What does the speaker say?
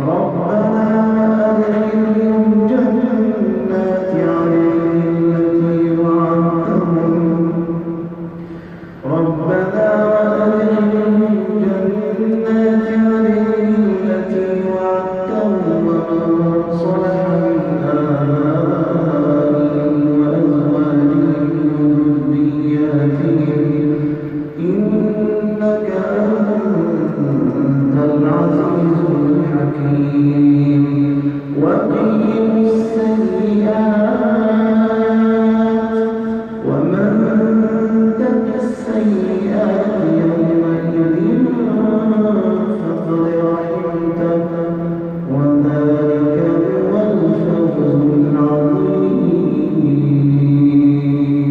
Pronto, for you.